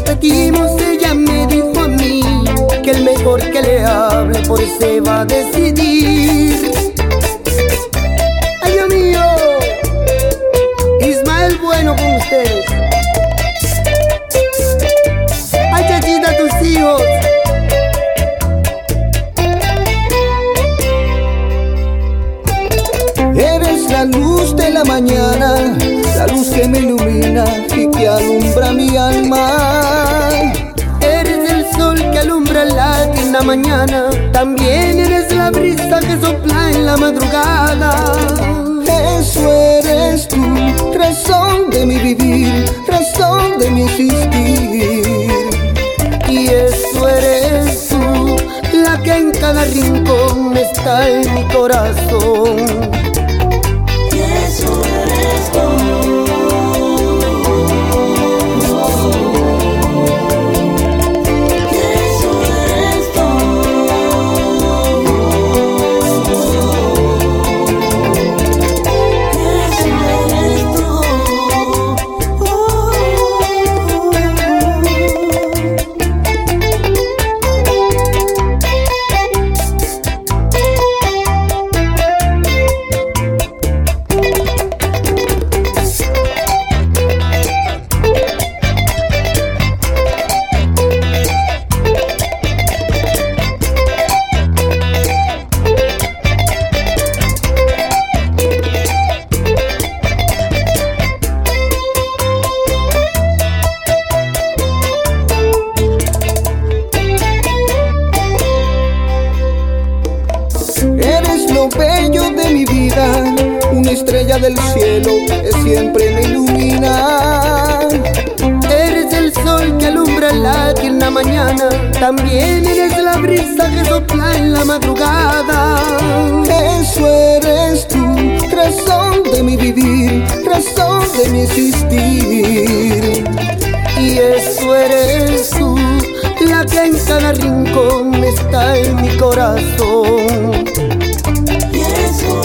competimos, ella me dijo a mí que el mejor que le hable por se va a decidir. Ay Dios mío, Ismael bueno con ustedes. Ay chachita, tus hijos. Eres la luz de la mañana, la luz que me ilumina también eres la brisa que sopla en la madrugada. Eso eres tú, razón de mi vivir, razón de mi existir. Y eso eres tú, la que en cada rincón está en mi corazón. Bello de mi vida, una estrella del cielo que siempre me ilumina. Eres el sol que alumbra la tierna mañana, también eres la brisa que sopla en la madrugada. Eso eres tú, razón de mi vivir, razón de mi existir. Y eso eres tú, la que en cada rincón está en mi corazón. Jesus.